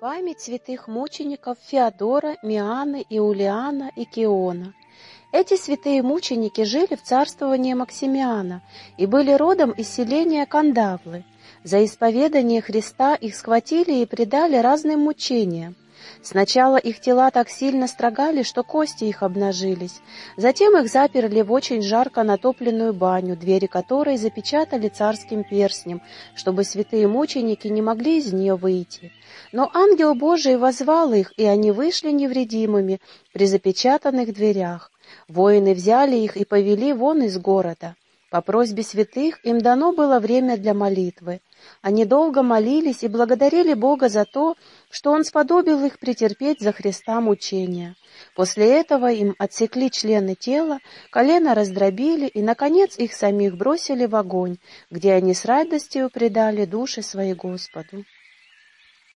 Память святых мучеников Феодора, Мианы, Иулиана и Киона. Эти святые мученики жили в царствовании Максимиана и были родом из селения Кандавлы. За исповедание Христа их схватили и предали разным мучениям. Сначала их тела так сильно строгали, что кости их обнажились. Затем их заперли в очень жарко натопленную баню, двери которой запечатали царским перстнем, чтобы святые мученики не могли из нее выйти. Но ангел Божий возвал их, и они вышли невредимыми при запечатанных дверях. Воины взяли их и повели вон из города. По просьбе святых им дано было время для молитвы. Они долго молились и благодарили Бога за то, что Он сподобил их претерпеть за Христа мучения. После этого им отсекли члены тела, колено раздробили и, наконец, их самих бросили в огонь, где они с радостью предали души свои Господу.